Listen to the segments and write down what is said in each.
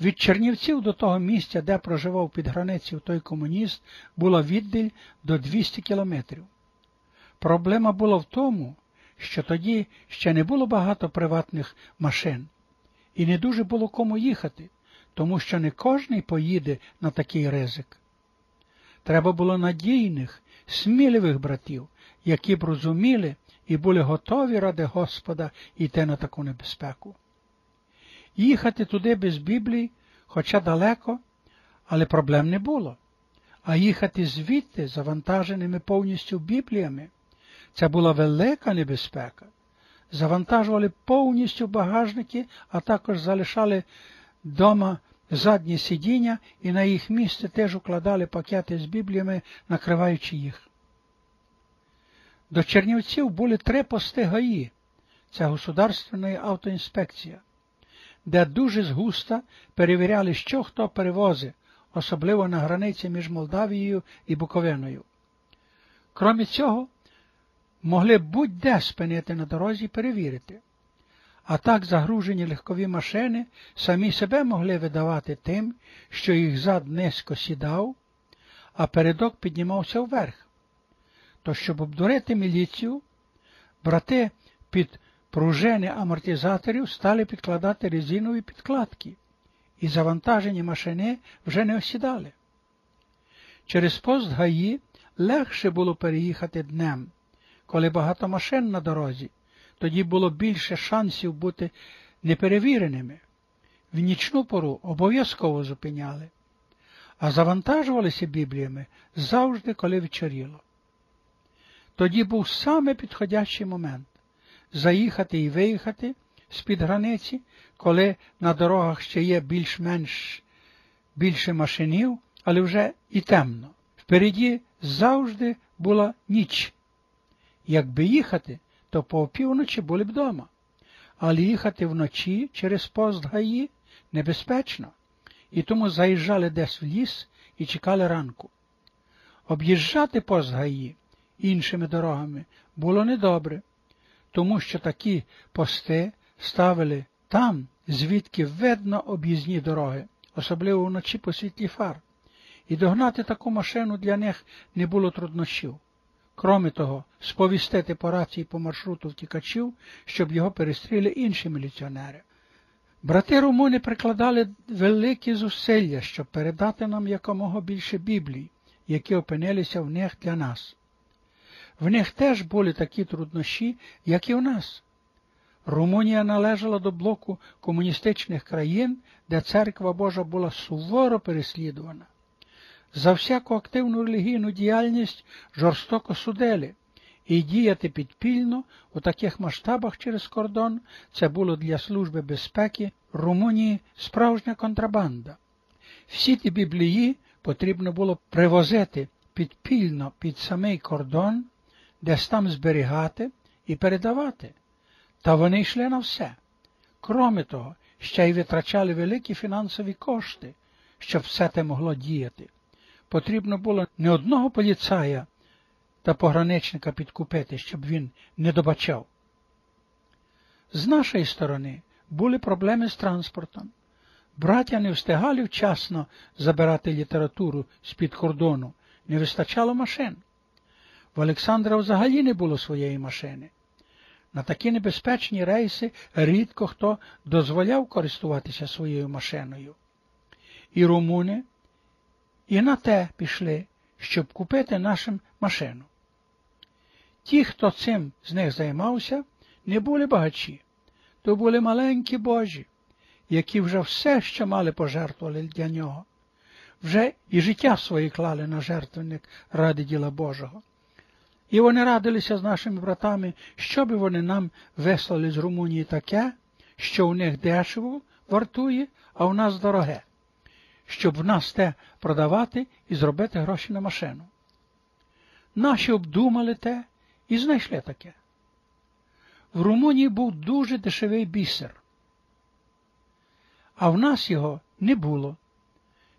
Від Чернівців до того місця, де проживав під границею той комуніст, була віддаль до 200 кілометрів. Проблема була в тому, що тоді ще не було багато приватних машин, і не дуже було кому їхати, тому що не кожний поїде на такий ризик. Треба було надійних, сміливих братів, які б розуміли і були готові ради Господа йти на таку небезпеку. Їхати туди без Біблії, хоча далеко, але проблем не було. А їхати звідти завантаженими повністю Бібліями це була велика небезпека. Завантажували повністю багажники, а також залишали вдома задні сидіння і на їх місце теж укладали пакети з Бібліями, накриваючи їх. До Чернівців були три пости ГАІ, це Государственна автоінспекція, де дуже згусто перевіряли, що хто перевозить, особливо на границі між Молдавією і Буковиною. Крім цього, могли будь-де спинити на дорозі перевірити. А так загружені легкові машини самі себе могли видавати тим, що їх зад низько сідав, а передок піднімався вверх. То, щоб обдурити міліцію, брати під пружини амортизаторів стали підкладати резинові підкладки, і завантажені машини вже не осідали. Через пост гаї легше було переїхати днем, коли багато машин на дорозі, тоді було більше шансів бути неперевіреними. В нічну пору обов'язково зупиняли, а завантажувалися бібліями завжди, коли вечоріло. Тоді був саме підходящий момент заїхати і виїхати з-під границі, коли на дорогах ще є більш-менш більше машинів, але вже і темно. Впереді завжди була ніч. Якби їхати, то по опівночі були б вдома. Але їхати вночі через пост гаї небезпечно, і тому заїжджали десь в ліс і чекали ранку. Об'їжджати пост гаї іншими дорогами було недобре, тому що такі пости ставили там, звідки видно об'їзні дороги, особливо вночі по світлі фар, і догнати таку машину для них не було труднощів. Кроме того, сповістити по рації по маршруту втікачів, щоб його перестріли інші міліціонери. Брати румуни прикладали великі зусилля, щоб передати нам якомога більше Біблій, які опинилися в них для нас. В них теж були такі труднощі, як і в нас. Румунія належала до блоку комуністичних країн, де церква Божа була суворо переслідувана. За всяку активну релігійну діяльність жорстоко судили, і діяти підпільно у таких масштабах через кордон це було для Служби безпеки Румунії справжня контрабанда. Всі ті біблії потрібно було привозити підпільно під самий кордон, десь там зберігати і передавати. Та вони йшли на все. Кроме того, ще й витрачали великі фінансові кошти, щоб все те могло діяти потрібно було не одного поліцая та пограничника підкупити, щоб він не добачав. З нашої сторони були проблеми з транспортом. Браття не встигали вчасно забирати літературу з-під кордону, не вистачало машин. В Олександра взагалі не було своєї машини. На такі небезпечні рейси рідко хто дозволяв користуватися своєю машиною. І румуни і на те пішли, щоб купити нашим машину. Ті, хто цим з них займався, не були багачі, то були маленькі божі, які вже все, що мали пожертвували для нього, вже і життя своє клали на жертвенник ради діла Божого. І вони радилися з нашими братами, що би вони нам вислали з Румунії таке, що у них дешево вартує, а у нас дороге щоб в нас те продавати і зробити гроші на машину. Наші обдумали те і знайшли таке. В Румунії був дуже дешевий бісер, а в нас його не було.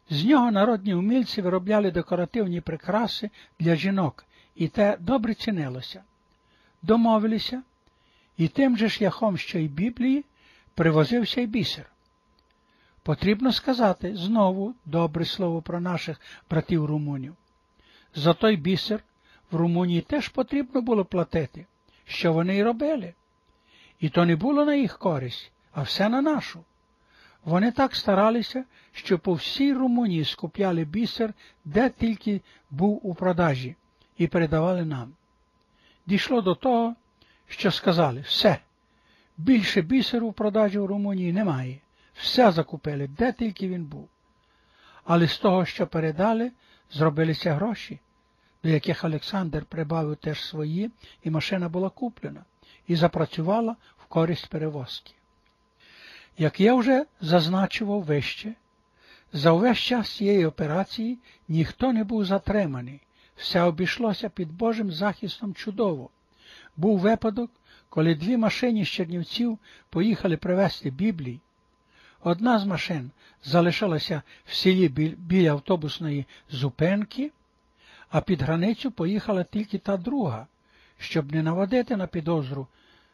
З нього народні умільці виробляли декоративні прикраси для жінок, і те добре цінилося. Домовилися, і тим же шляхом, що й Біблії, привозився й бісер. Потрібно сказати знову добре слово про наших братів румунів. За той бісер в Румунії теж потрібно було платити, що вони й робили. І то не було на їх користь, а все на нашу. Вони так старалися, що по всій Румунії скупляли бісер, де тільки був у продажі, і передавали нам. Дійшло до того, що сказали все, більше бісеру в продажі в Румунії немає, все закупили, де тільки він був. Але з того, що передали, зробилися гроші, до яких Олександр прибавив теж свої, і машина була куплена і запрацювала в користь перевозки. Як я вже зазначував вище, за увесь час цієї операції ніхто не був затриманий, все обійшлося під Божим захистом чудово. Був випадок, коли дві машини з Чернівців поїхали привезти Біблії. Одна з машин залишалася в селі біля автобусної зупинки, а під границю поїхала тільки та друга, щоб не наводити на підозру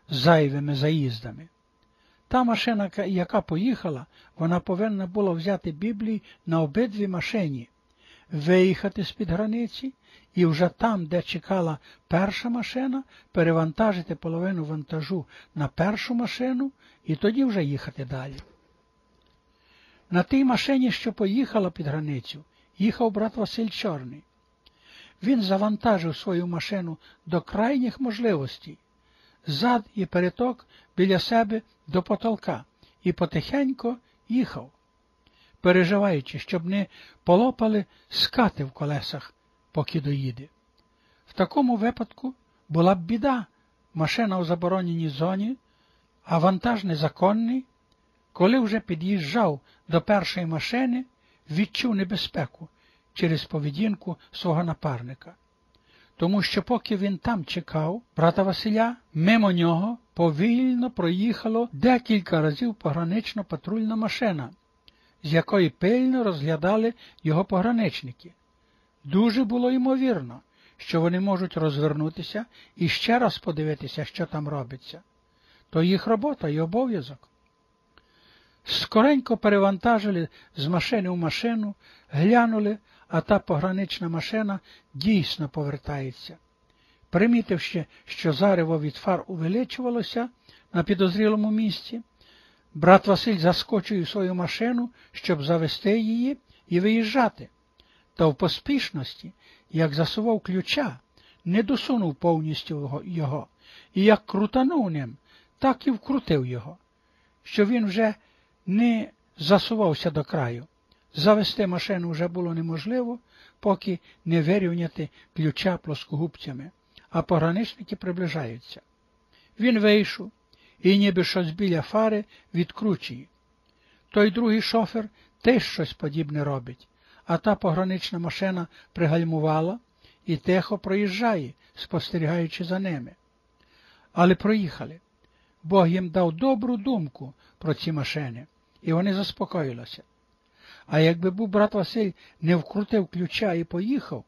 зайвими заїздами. Та машина, яка поїхала, вона повинна була взяти Біблії на обидві машині, виїхати з-під границі і вже там, де чекала перша машина, перевантажити половину вантажу на першу машину і тоді вже їхати далі. На тій машині, що поїхала під границю, їхав брат Василь Чорний. Він завантажив свою машину до крайніх можливостей, зад і переток біля себе до потолка і потихенько їхав, переживаючи, щоб не полопали скати в колесах, поки доїде. В такому випадку була б біда, машина у забороненій зоні, а вантаж незаконний, коли вже під'їжджав до першої машини, відчув небезпеку через поведінку свого напарника. Тому що поки він там чекав, брата Василя, мимо нього повільно проїхало декілька разів погранично патрульна машина, з якої пильно розглядали його пограничники. Дуже було ймовірно, що вони можуть розвернутися і ще раз подивитися, що там робиться. То їх робота і обов'язок. Скоренько перевантажили з машини в машину, глянули, а та погранична машина дійсно повертається. Примітивши, що зарево від фар увеличувалося на підозрілому місці, брат Василь заскочив у свою машину, щоб завести її і виїжджати, та в поспішності, як засував ключа, не досунув повністю його, і як крутанув ним, так і вкрутив його, що він вже не засувався до краю. Завести машину вже було неможливо, поки не вирівняти ключа плоскогубцями, а пограничники приближаються. Він вийшов і ніби щось біля фари відкручує. Той другий шофер теж щось подібне робить, а та погранична машина пригальмувала і тихо проїжджає, спостерігаючи за ними. Але проїхали. Бог їм дав добру думку про ці машини, і вони заспокоїлися. А якби був брат Василь не вкрутив ключа і поїхав,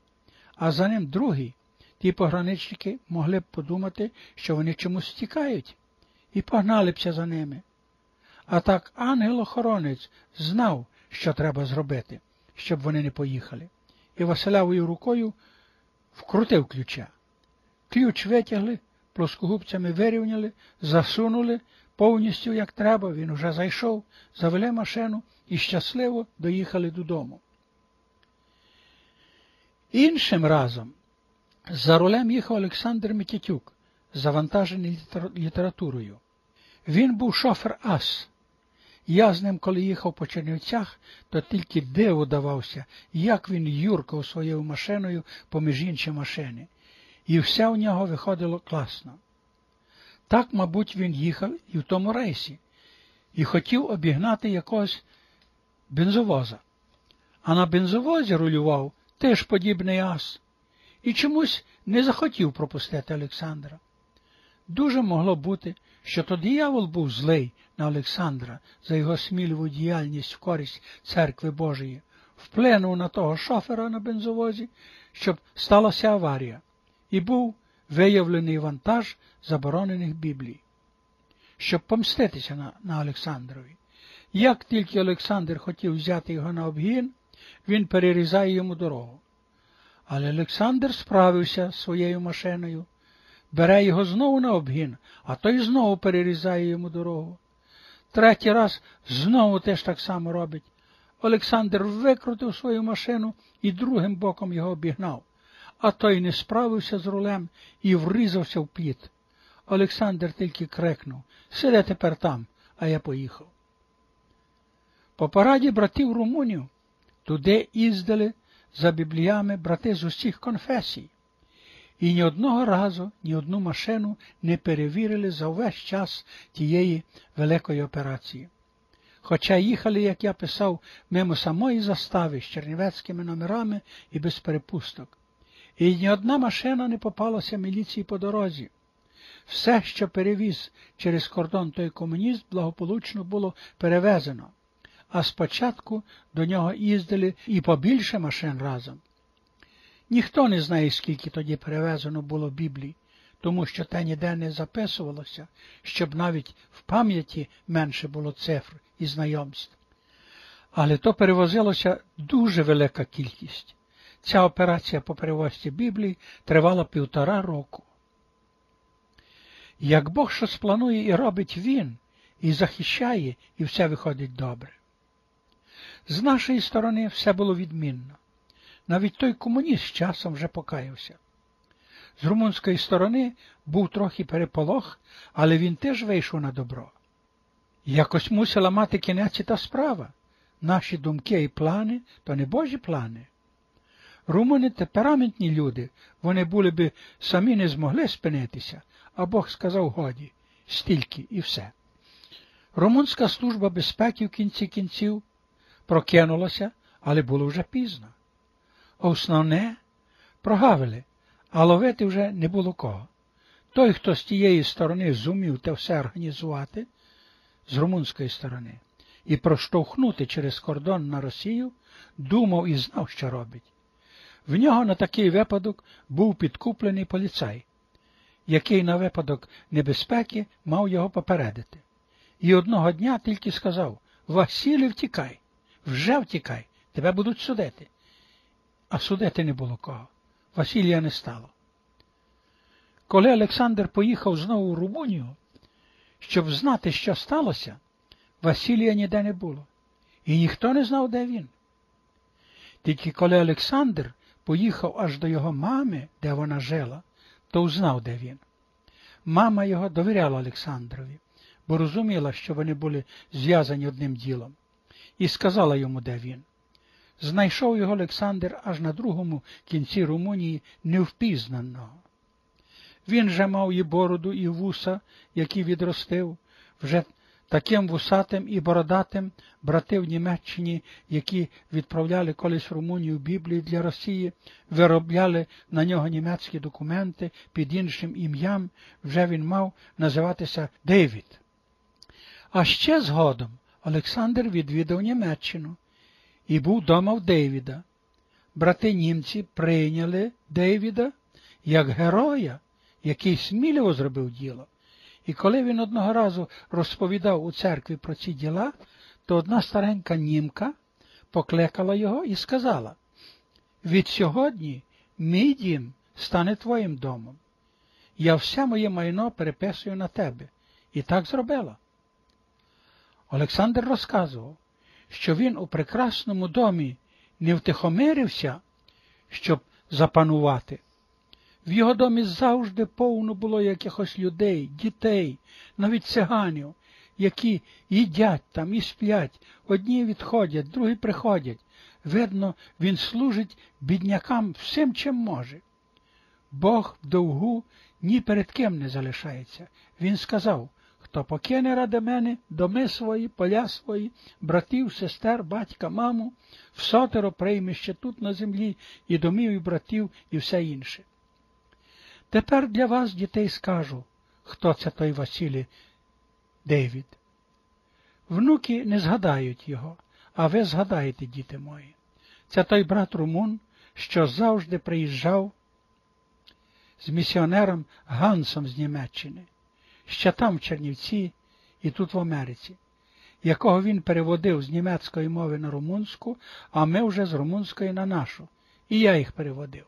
а за ним другий, ті пограничники могли б подумати, що вони чомусь тікають, і погнали бся за ними. А так ангел-охоронець знав, що треба зробити, щоб вони не поїхали, і Василявою рукою вкрутив ключа. Ключ витягли, плоскогубцями вирівняли, засунули повністю як треба, він уже зайшов, завели машину і щасливо доїхали додому. Іншим разом за рулем їхав Олександр Микітюк, завантажений літературою. Він був шофер Ас. Я з ним, коли їхав по Чернівцях, то тільки диву давався, як він юркав своєю машиною поміж інші машини, і все у нього виходило класно. Так, мабуть, він їхав і в тому рейсі, і хотів обігнати якогось бензовоза. А на бензовозі рулював теж подібний ас, і чомусь не захотів пропустити Олександра. Дуже могло бути, що то диявол був злий на Олександра за його сміливу діяльність в користь церкви Божої, вплинув на того шофера на бензовозі, щоб сталася аварія, і був виявлений вантаж заборонених Біблій. Щоб помститися на, на Олександрові. Як тільки Олександр хотів взяти його на обгін, він перерізає йому дорогу. Але Олександр справився своєю машиною, бере його знову на обгін, а той знову перерізає йому дорогу. Третій раз знову теж так само робить. Олександр викрутив свою машину і другим боком його обігнав, а той не справився з рулем і врізався в пліт. Олександр тільки крикнув Сиде тепер там, а я поїхав. По параді братів Румунів туди їздили за бібліями брати з усіх конфесій, і ні одного разу ні одну машину не перевірили за весь час тієї великої операції. Хоча їхали, як я писав, мимо самої застави з чернівецькими номерами і без перепусток. І ні одна машина не попалася міліції по дорозі. Все, що перевіз через кордон той комуніст, благополучно було перевезено, а спочатку до нього їздили і побільше машин разом. Ніхто не знає, скільки тоді перевезено було Біблії, тому що те ніде не записувалося, щоб навіть в пам'яті менше було цифр і знайомств. Але то перевозилося дуже велика кількість. Ця операція по перевозці Біблії тривала півтора року. Як Бог щось планує і робить Він, і захищає, і все виходить добре. З нашої сторони все було відмінно. Навіть той комуніст з часом вже покаявся. З румунської сторони був трохи переполох, але він теж вийшов на добро. Якось мусила мати кінець і та справа. Наші думки і плани то не Божі плани. Румуни темпераментні люди, вони були би самі не змогли спинитися, а Бог сказав годі, стільки і все. Румунська служба безпеки в кінці кінців прокинулася, але було вже пізно. Основне прогавили, а ловити вже не було кого. Той, хто з тієї сторони зумів те все організувати, з румунської сторони, і проштовхнути через кордон на Росію, думав і знав, що робить. В нього на такий випадок був підкуплений поліцай, який на випадок небезпеки мав його попередити. І одного дня тільки сказав Василій, втікай, вже втікай, тебе будуть судити. А судити не було кого. Василія не стало. Коли Олександр поїхав знову в Румунію, щоб знати, що сталося, Василія ніде не було, і ніхто не знав, де він. Тільки коли Олександр поїхав аж до його мами, де вона жила, то узнав, де він. Мама його довіряла Олександрові, бо розуміла, що вони були зв'язані одним ділом, і сказала йому, де він. Знайшов його Олександр аж на другому кінці Румунії невпізнаного. Він же мав і бороду, і вуса, які відростив, вже таким вусатим і бородатим брати в Німеччині, які відправляли колись Румунію Біблії для Росії, виробляли на нього німецькі документи під іншим ім'ям, вже він мав називатися Дейвід. А ще згодом Олександр відвідав Німеччину і був дома в Дейвіда. Брати німці прийняли Дейвіда як героя, який сміливо зробив діло. І коли він одного разу розповідав у церкві про ці діла, то одна старенька німка покликала його і сказала від сьогодні мій дім стане твоїм домом. Я все моє майно переписую на тебе. І так зробила. Олександр розказував, що він у прекрасному домі не втихомирився, щоб запанувати, в його домі завжди повно було якихось людей, дітей, навіть циганів, які їдять там і сплять, одні відходять, другі приходять. Видно, він служить біднякам всім, чим може. Бог в довгу ні перед ким не залишається. Він сказав, хто покине ради мене доми свої, поля свої, братів, сестер, батька, маму, всотеро прийме ще тут на землі і домів, і братів, і все інше. Тепер для вас, дітей, скажу, хто це той Василій Дейвід. Внуки не згадають його, а ви згадаєте, діти мої. Це той брат Румун, що завжди приїжджав з місіонером Гансом з Німеччини, ще там в Чернівці і тут в Америці. якого він переводив з німецької мови на румунську, а ми вже з румунської на нашу. І я їх переводив.